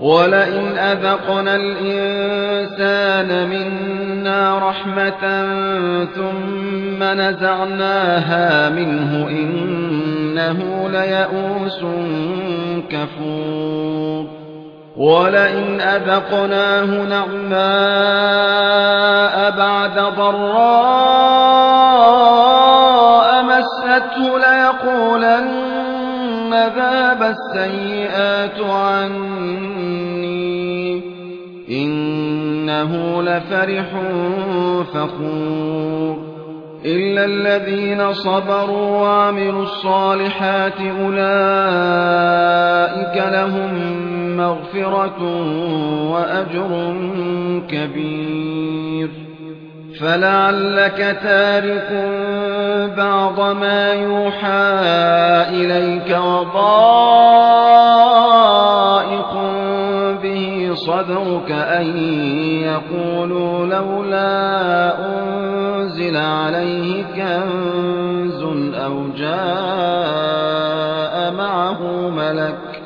ولئن أذقنا الإنسان منا رحمة ثم نزعناها منه إنه ليئوس كفور ولئن أذقناه نعماء بعد ضراء مسته ليقولن ذهب السيئات عني إنه لفرح فخور. إلا الذين صبروا وعملوا الصالحات أولئك لهم مغفرة وأجر كبير. فلعلك تارك بعض ما يوحى إليك به صدرك أن يقولوا لولا أنزل عليه كنز أو جاء معه ملك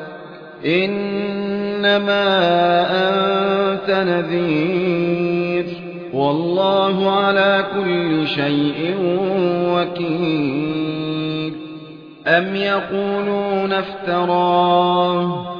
إنما أنت نذير والله على كل شيء وكيل أم يقولون افتراه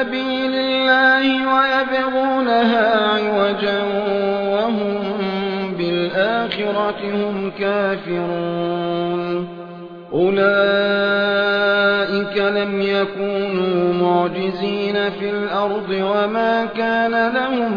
سبيل الله ويبغونها عوجا وهم بالآخرة هم كافرون أولئك لم يكونوا معجزين في الأرض وما كان لهم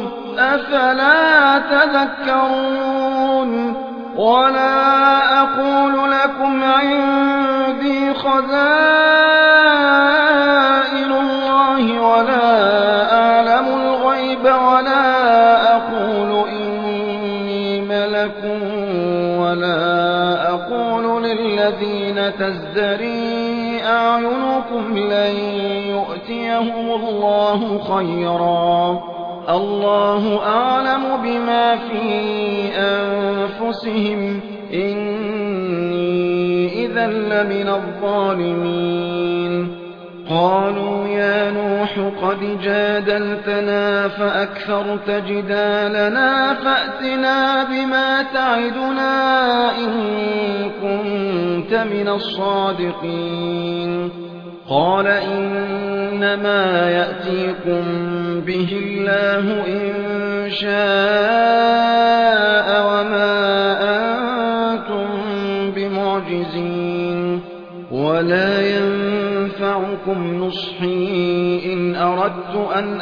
أفلا تذكرون ولا أقول لكم عندي خزائن فأكثرت جدالنا فأتنا بما تعدنا إن كنت من الصادقين. قال إنما يأتيكم به الله إن شاء وما أنتم بمعجزين. ولا ينفعكم نصحي إن أردت أن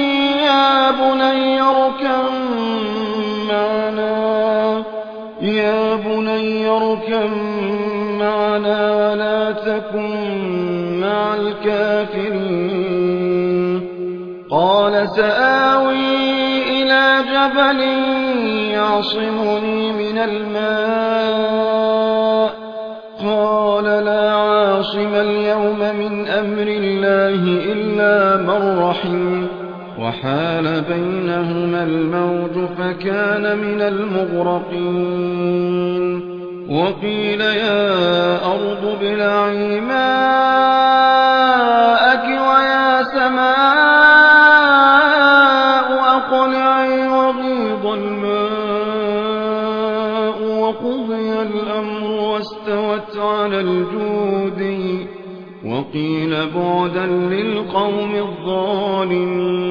يا بني اركب معنا. يا بني معنا ولا تكن مع الكافرين. قال سآوي إلى جبل يعصمني من الماء. قال لا عاصم اليوم من أمر الله إلا من رحم. وحال بينهما الموج فكان من المغرقين. وقيل يا أرض ابلعي ماءك ويا سماء أقلعي وغيظ الماء. وقضي الأمر واستوت على الجود. وقيل بعدا للقوم الظالمين.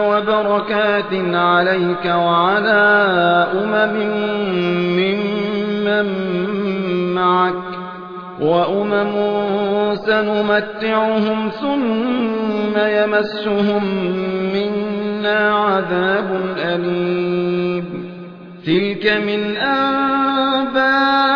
وبركات عليك وعلى أمم ممن معك وأمم سنمتعهم ثم يمسهم منا عذاب أليم تلك من أنباء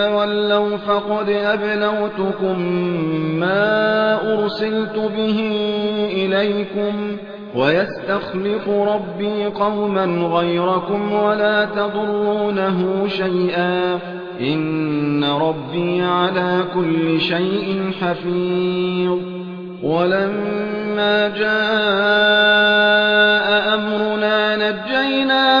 تولوا فقد أبلوتكم ما أرسلت به إليكم ويستخلف ربي قوما غيركم ولا تضرونه شيئا إن ربي على كل شيء حفيظ. ولما جاء أمرنا نجينا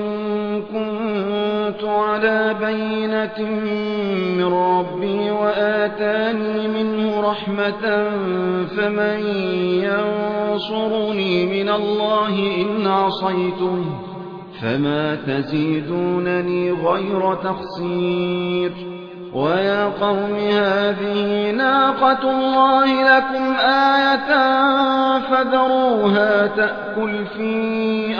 على بينة من ربي وآتاني منه رحمة فمن ينصرني من الله إن عصيته فما تزيدونني غير تخسير ويا قوم هذه ناقة الله لكم آية فذروها تأكل في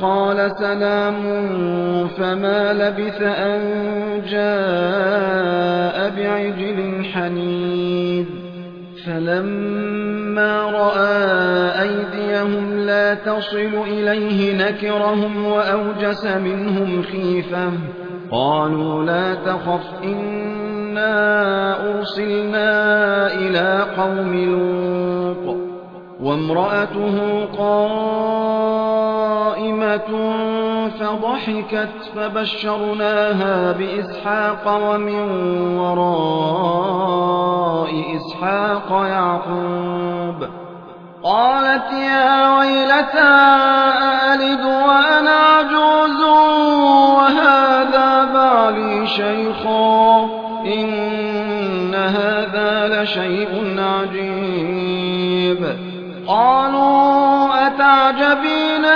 قال سلام فما لبث أن جاء بعجل حنيد فلما رأى أيديهم لا تصل إليه نكرهم وأوجس منهم خيفة. قالوا لا تخف إنا أرسلنا إلى قوم لوط. وامرأته قائمة فضحكت فبشرناها بإسحاق ومن وراء إسحاق يعقوب. قالت يا ويلتى ألد وأنا عجوز وهذا بعلي شيخا إن هذا لشيء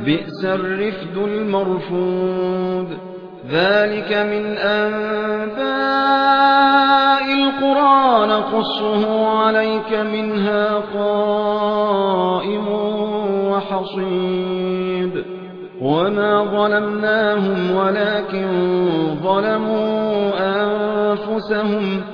بئس الرفد المرفود. ذلك من أنباء القرى نقصه عليك منها قائم وحصيد. وما ظلمناهم ولكن ظلموا أنفسهم.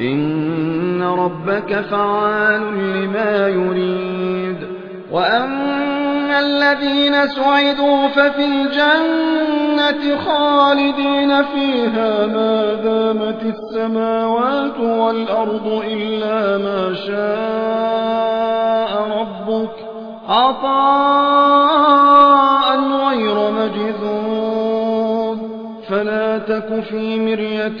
إن ربك فعال لما يريد. وأما الذين سعدوا ففي الجنة خالدين فيها ما دامت السماوات والأرض إلا ما شاء ربك. عطاء غير مجذوب فلا تك في مرية